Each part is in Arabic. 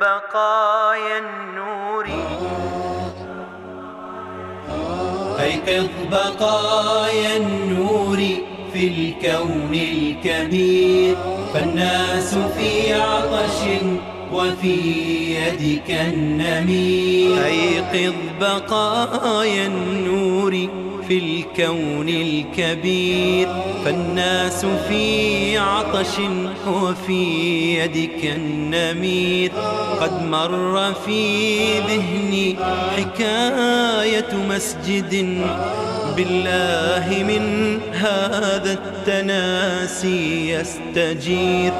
بقايا النور. أيقظ بقايا النور في الكون الكبير؟ فالناس في عطش وفي يدك النمير. أيقظ بقايا النور في الكون الكبير فالناس في عطش وفي يدك النمير. قد مر في ذهني حكاية مسجد بالله من هذا التناسي يستجير.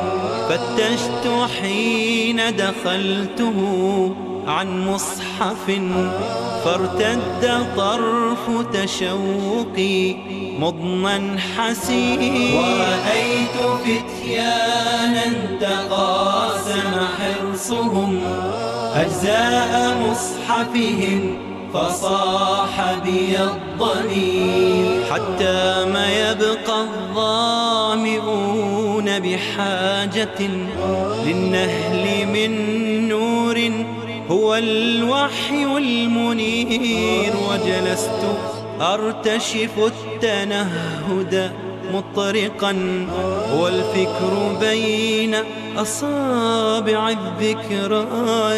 فتشت حين دخلته عن مصحف فارتد طرف تشوقي مضنا حسير ورأيت فتيانا تقاسم حرصهم أجزاء مصحفهم فصاح بي الضمير. حتى ما يبقى الظامئون بحاجة للنهل من نور هو الوحي المنير. وجلست أرتشف التنهد مطرقا. والفكر بين أصابع الذكرى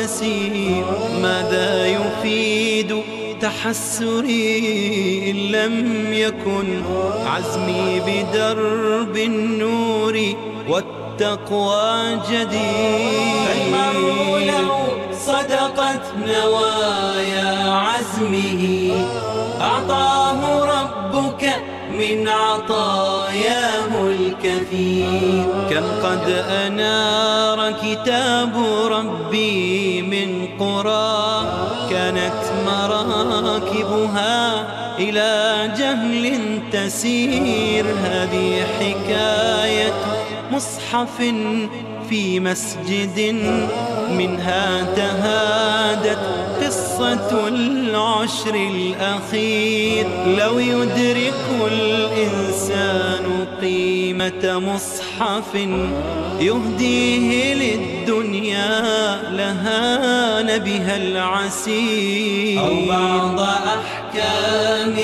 يسير. ماذا يفيد تحسري إن لم يكن؟ عزمي بدرب النور والتقوى جدير صدقت نوايا عزمه. أعطاه ربك من عطاياه الكثير كم قد أنار كتاب ربي من قرى. كانت مراكبها إلى جهل تسير. هذه حكاية مصحف في مسجد منها تهادت قصة العشر الأخير. لو يدرك الإنسان قيمة مصحف يهديه للدنيا لهان بها العسير. أو بعض أحكام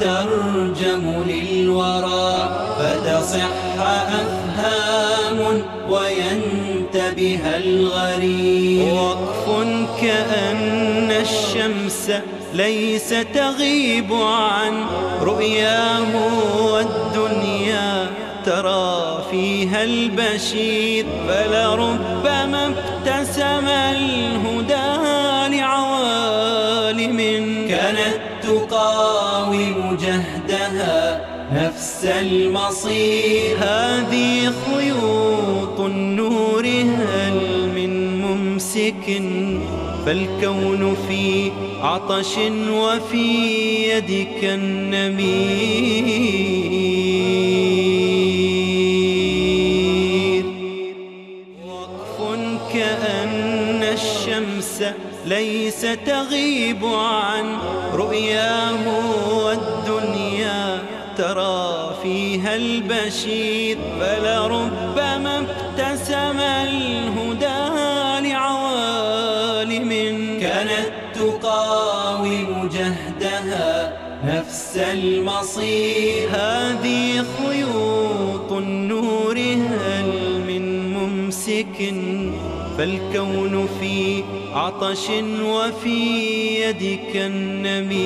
تترجم للورى فتصح أفهام وينتبه الغريب. وقف كأن الشمس ليس تغيب عن رؤياه والدنيا ترى فيها البشير. فلربما تقاوم جهدها نفس المصير. هذه خيوط النور هل من ممسك فالكون في عطش وفي يدك النمير. الشمس ليس تغيب عن رؤياه والدنيا ترى فيها البشير فلربما ابتسم الهدى لعوالم كانت تقاوم جهدها نفس المصير. هذه خيوط النور هل من ممسك فالكون في عطش وفي يدك النمير